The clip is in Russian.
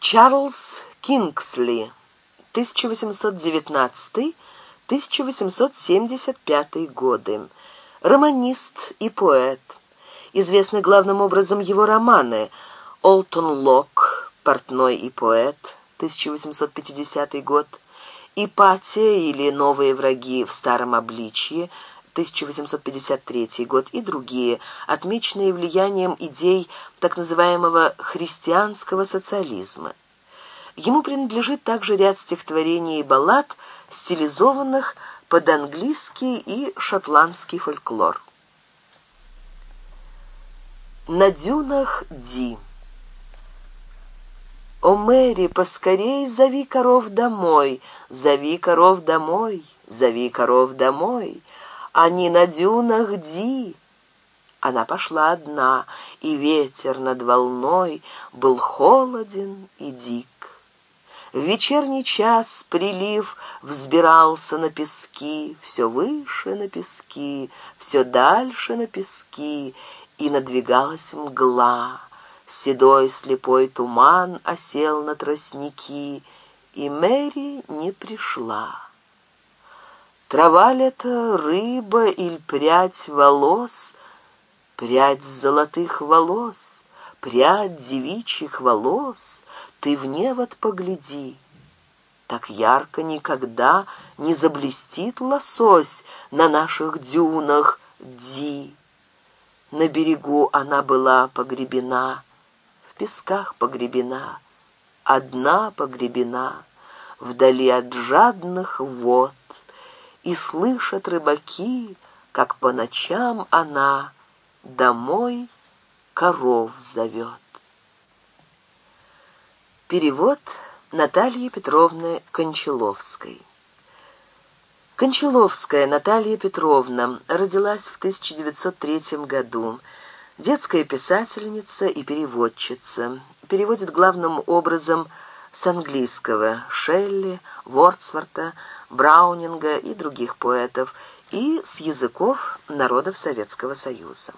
Чарльз Кингсли, 1819-1875 годы. Романист и поэт. Известны главным образом его романы «Олтон Лок», «Портной и поэт», 1850 год, «Ипатия» или «Новые враги в старом обличье», 1853 год и другие, отмеченные влиянием идей так называемого христианского социализма. Ему принадлежит также ряд стихотворений и баллад, стилизованных под английский и шотландский фольклор. На дюнах Ди «О, Мэри, поскорей зови коров домой, зови коров домой, зови коров домой, они на дюнах Ди». Она пошла одна, и ветер над волной был холоден и дик. В вечерний час прилив взбирался на пески, все выше на пески, все дальше на пески, и надвигалась мгла. Седой слепой туман осел на тростники, и Мэри не пришла. Трава ли лето, рыба или прядь волос — прядь золотых волос, прядь девичьих волос, ты в невод погляди. Так ярко никогда не заблестит лосось на наших дюнах Ди. На берегу она была погребена, в песках погребена, одна погребена, вдали от жадных вод. И слышат рыбаки, как по ночам она — домой коров зовет. Перевод Натальи Петровны Кончаловской. Кончаловская Наталья Петровна родилась в 1903 году. Детская писательница и переводчица. Переводит главным образом с английского Шелли, Вордсворта, Браунинга и других поэтов и с языков народов Советского Союза.